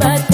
but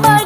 Bye.